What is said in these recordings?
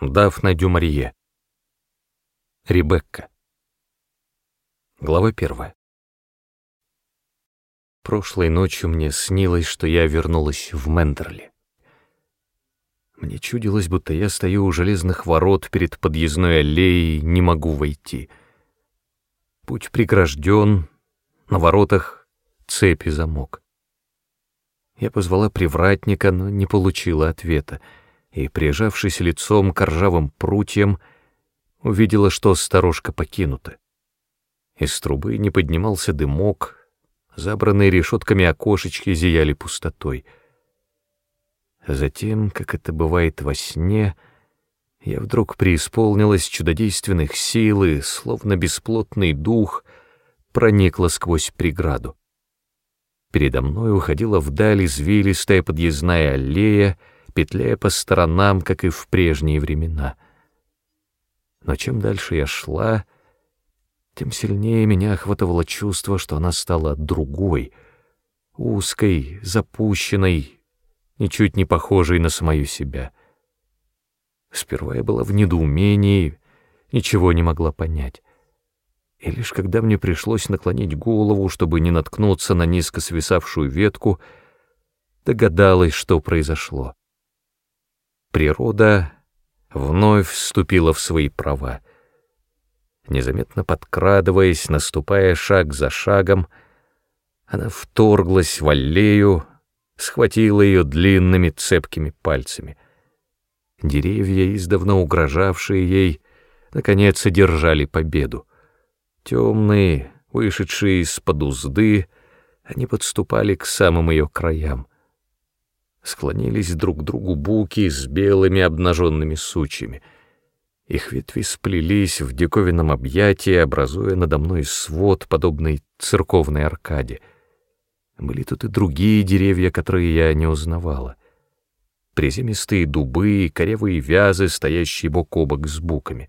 Дафна Дюмарье. Ребекка. Глава первая. Прошлой ночью мне снилось, что я вернулась в Мендерли. Мне чудилось, будто я стою у железных ворот перед подъездной аллеей, не могу войти. Путь прегражден, на воротах цепи замок. Я позвала привратника, но не получила ответа — и, прижавшись лицом к ржавым прутьям, увидела, что сторожка покинута. Из трубы не поднимался дымок, забранные решетками окошечки зияли пустотой. Затем, как это бывает во сне, я вдруг преисполнилась чудодейственных сил и, словно бесплотный дух, проникла сквозь преграду. Передо мной уходила вдаль извилистая подъездная аллея, петляя по сторонам, как и в прежние времена. Но чем дальше я шла, тем сильнее меня охватывало чувство, что она стала другой, узкой, запущенной, ничуть не похожей на самую себя. Сперва я была в недоумении, ничего не могла понять. И лишь когда мне пришлось наклонить голову, чтобы не наткнуться на низко свисавшую ветку, догадалась, что произошло. Природа вновь вступила в свои права. Незаметно подкрадываясь, наступая шаг за шагом, она вторглась в аллею, схватила ее длинными цепкими пальцами. Деревья, издавна угрожавшие ей, наконец одержали победу. Темные, вышедшие из-под узды, они подступали к самым ее краям склонились друг к другу буки с белыми обнаженными сучьями. Их ветви сплелись в диковинном объятии, образуя надо мной свод, подобный церковной аркаде. Были тут и другие деревья, которые я не узнавала. Приземистые дубы, корявые вязы, стоящие бок о бок с буками.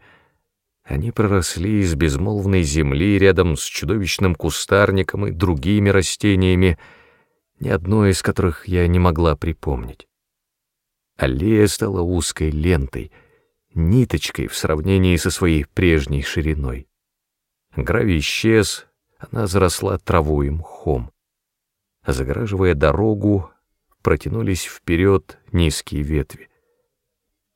Они проросли из безмолвной земли рядом с чудовищным кустарником и другими растениями, ни одной из которых я не могла припомнить. Аллея стала узкой лентой, ниточкой в сравнении со своей прежней шириной. Гравий исчез, она заросла травой и мхом. Загораживая дорогу, протянулись вперед низкие ветви.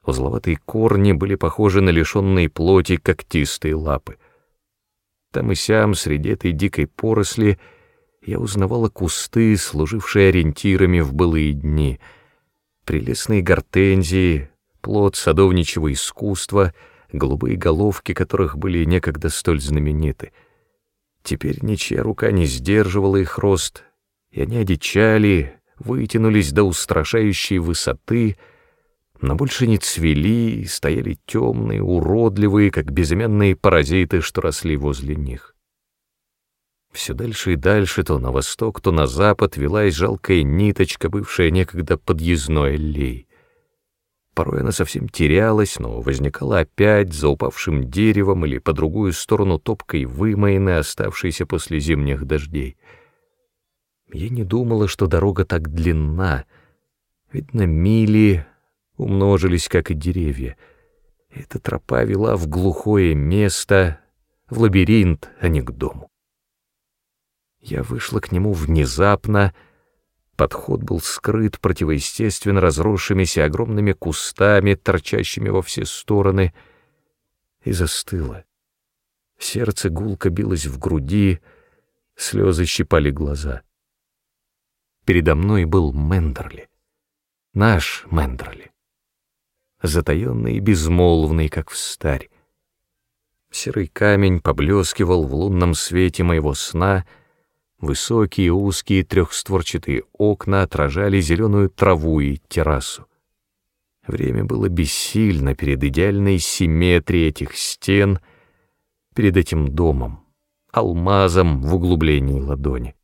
Узловатые корни были похожи на лишенные плоти когтистые лапы. Там и сям, среди этой дикой поросли, я узнавала кусты, служившие ориентирами в былые дни, прелестные гортензии, плод садовничего искусства, голубые головки которых были некогда столь знамениты. Теперь ничья рука не сдерживала их рост, и они одичали, вытянулись до устрашающей высоты, но больше не цвели стояли темные, уродливые, как безымянные паразиты, что росли возле них. Все дальше и дальше, то на восток, то на запад, велась жалкая ниточка, бывшая некогда подъездной аллей. Порой она совсем терялась, но возникала опять за упавшим деревом или по другую сторону топкой вымоенной, оставшейся после зимних дождей. Я не думала, что дорога так длинна. Видно, мили умножились, как и деревья. Эта тропа вела в глухое место, в лабиринт, а не к дому. Я вышла к нему внезапно. Подход был скрыт противоестественно разросшимися огромными кустами, торчащими во все стороны, и застыла. Сердце гулко билось в груди, слезы щипали глаза. Передо мной был Мендерли, наш Мендерли, затаенный и безмолвный, как встарь. Серый камень поблескивал в лунном свете моего сна — Высокие узкие трехстворчатые окна отражали зеленую траву и террасу. Время было бессильно перед идеальной симметрией этих стен, перед этим домом, алмазом в углублении ладони.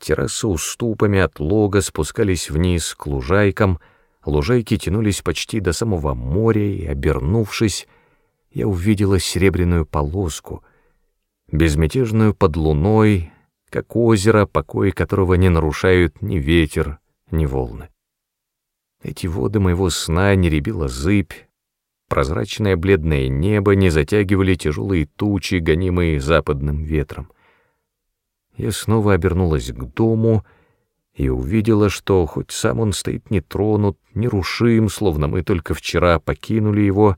Террасы уступами от лога спускались вниз к лужайкам, лужайки тянулись почти до самого моря, и, обернувшись, я увидела серебряную полоску, безмятежную под луной, как озеро, покой которого не нарушают ни ветер, ни волны. Эти воды моего сна не ребила зыбь, прозрачное бледное небо не затягивали тяжелые тучи, гонимые западным ветром. Я снова обернулась к дому и увидела, что хоть сам он стоит нетронут, нерушим, словно мы только вчера покинули его,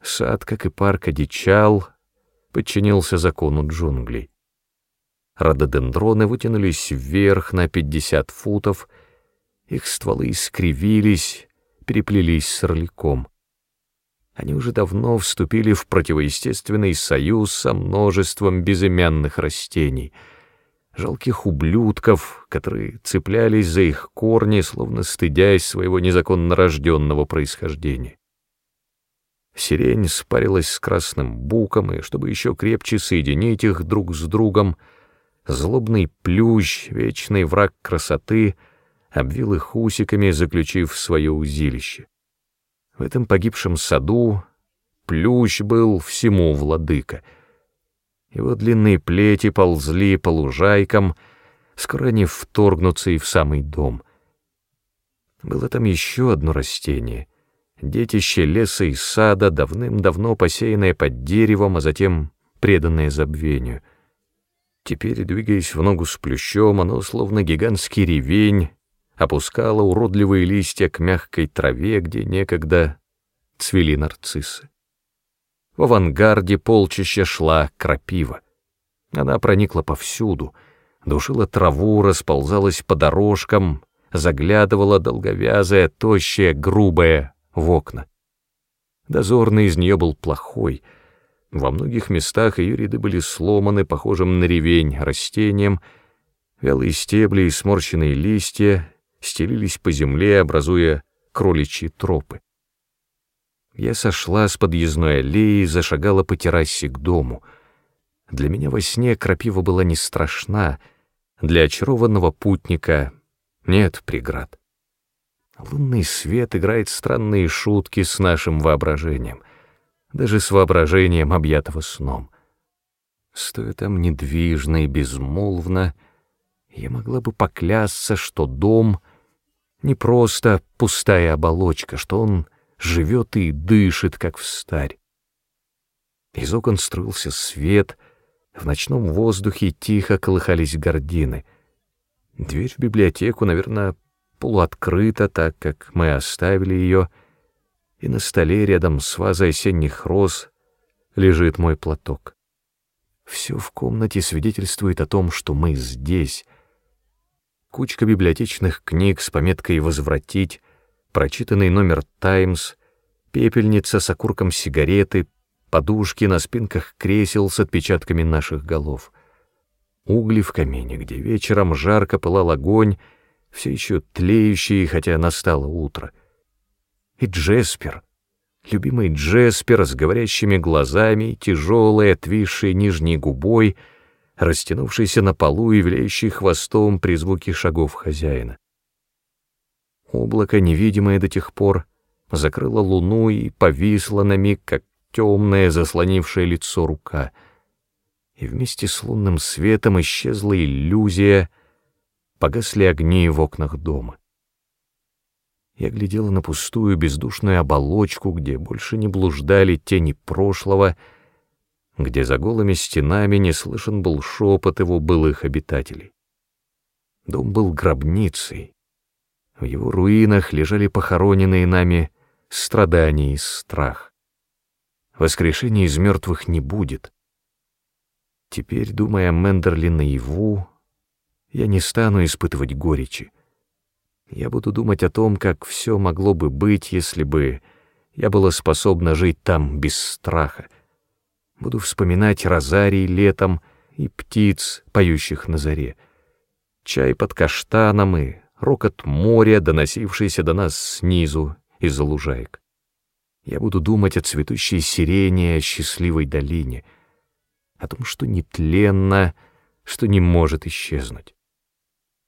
сад, как и парк, одичал, подчинился закону джунглей. Рододендроны вытянулись вверх на пятьдесят футов, их стволы искривились, переплелись с орликом. Они уже давно вступили в противоестественный союз со множеством безымянных растений, жалких ублюдков, которые цеплялись за их корни, словно стыдясь своего незаконно рожденного происхождения. Сирень спарилась с красным буком, и, чтобы еще крепче соединить их друг с другом, злобный плющ, вечный враг красоты, обвил их усиками, заключив в свое узилище. В этом погибшем саду плющ был всему владыка. Его длинные плети ползли по лужайкам, скоро они вторгнутся и в самый дом. Было там еще одно растение, детище леса и сада, давным-давно посеянное под деревом, а затем преданное забвению. Теперь, двигаясь в ногу с плющом, оно, словно гигантский ревень, опускала уродливые листья к мягкой траве, где некогда цвели нарциссы. В авангарде полчища шла крапива. Она проникла повсюду, душила траву, расползалась по дорожкам, заглядывала долговязая, тощая, грубая в окна. Дозорный из нее был плохой. Во многих местах ее ряды были сломаны, похожим на ревень, растением, вялые стебли и сморщенные листья стелились по земле, образуя кроличьи тропы. Я сошла с подъездной аллеи и зашагала по террасе к дому. Для меня во сне крапива была не страшна, для очарованного путника нет преград. Лунный свет играет странные шутки с нашим воображением, даже с воображением, объятого сном. Стоя там недвижно и безмолвно, я могла бы поклясться, что дом не просто пустая оболочка, что он живет и дышит, как в старь. Из окон струился свет, в ночном воздухе тихо колыхались гардины. Дверь в библиотеку, наверное, полуоткрыта, так как мы оставили ее, и на столе рядом с вазой осенних роз лежит мой платок. Все в комнате свидетельствует о том, что мы здесь — кучка библиотечных книг с пометкой «Возвратить», прочитанный номер «Таймс», пепельница с окурком сигареты, подушки на спинках кресел с отпечатками наших голов. Угли в камине, где вечером жарко пылал огонь, все еще тлеющий, хотя настало утро. И Джеспер, любимый Джеспер с говорящими глазами, тяжелой, отвисшей нижней губой — растянувшийся на полу и виляющий хвостом при звуке шагов хозяина. Облако, невидимое до тех пор, закрыло луну и повисло на миг, как темное, заслонившее лицо рука. И вместе с лунным светом исчезла иллюзия, погасли огни в окнах дома. Я глядела на пустую бездушную оболочку, где больше не блуждали тени прошлого, где за голыми стенами не слышен был шепот его былых обитателей. Дом был гробницей. В его руинах лежали похороненные нами страдания и страх. Воскрешения из мертвых не будет. Теперь, думая о Мендерли наяву, я не стану испытывать горечи. Я буду думать о том, как все могло бы быть, если бы я была способна жить там без страха, Буду вспоминать розарий летом и птиц, поющих на заре. Чай под каштаном и рокот моря, доносившийся до нас снизу из-за лужаек. Я буду думать о цветущей сирене, о счастливой долине, о том, что нетленно, что не может исчезнуть.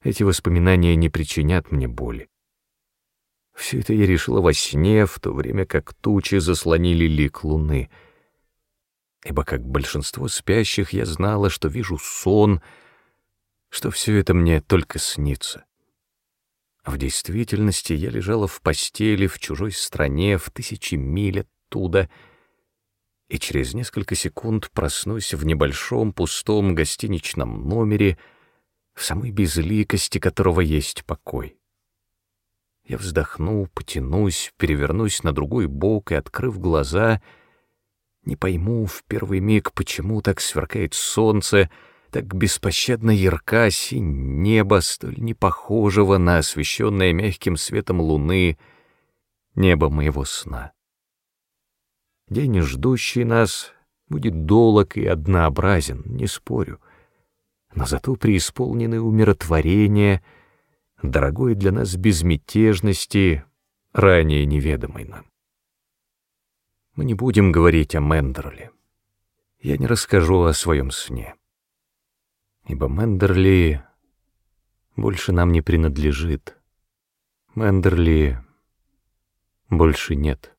Эти воспоминания не причинят мне боли. Все это я решила во сне, в то время как тучи заслонили лик луны — ибо, как большинство спящих, я знала, что вижу сон, что все это мне только снится. В действительности я лежала в постели в чужой стране в тысячи миль от оттуда, и через несколько секунд проснусь в небольшом пустом гостиничном номере, в самой безликости которого есть покой. Я вздохну, потянусь, перевернусь на другой бок и, открыв глаза, не пойму в первый миг, почему так сверкает солнце, так беспощадно ярка синь небо, столь не похожего на освещенное мягким светом луны небо моего сна. День, ждущий нас, будет долог и однообразен, не спорю, но зато преисполненный умиротворения — дорогой для нас безмятежности, ранее неведомой нам. Мы не будем говорить о Мендерле. Я не расскажу о своем сне. Ибо Мендерли больше нам не принадлежит. Мендерли больше нет.